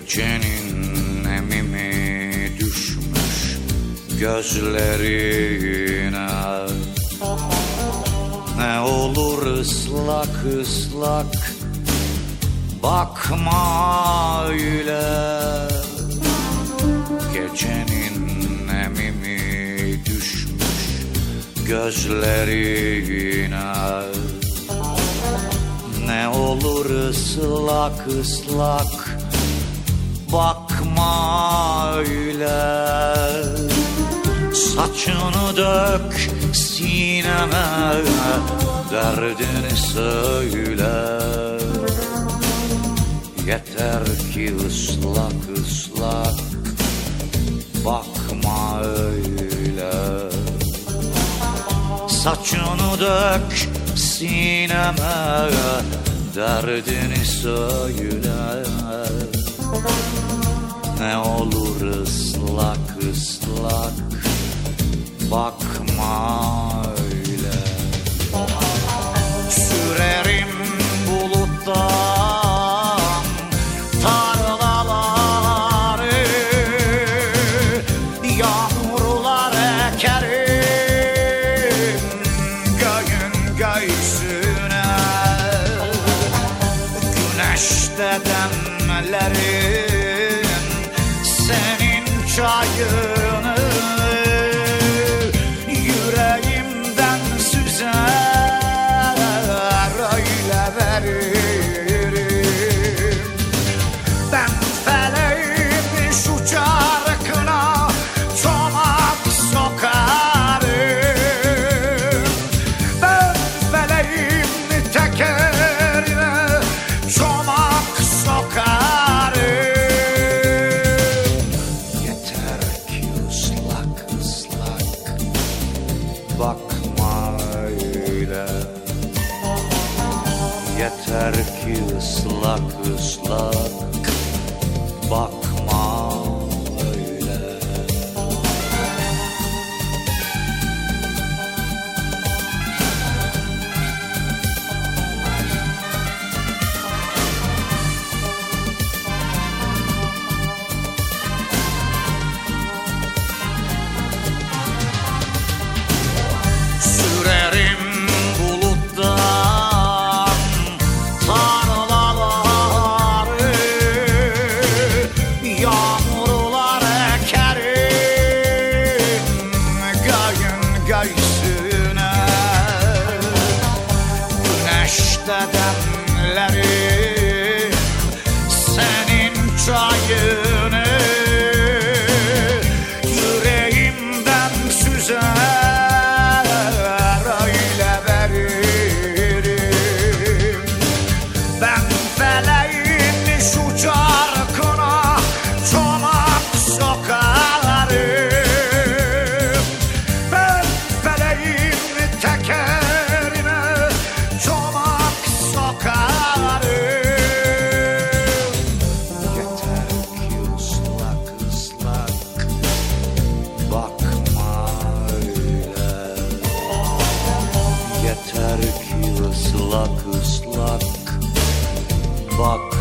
gecenin emimi düşmüş gözlerine. Ne olur ıslak ıslak bakma öyle. Gecenin emimi düşmüş gözlerine. Ne olur ıslak ıslak bakma öyle. Saçını dök sineme derdini söyle. Yeter ki ıslak ıslak bakma öyle. Saçını dök sineme derdini söyle Ne olur ıslak ıslak bakma Yeah. Yeter ki ıslak ıslak. Bakma Yeter ki ıslak ıslak. Bakma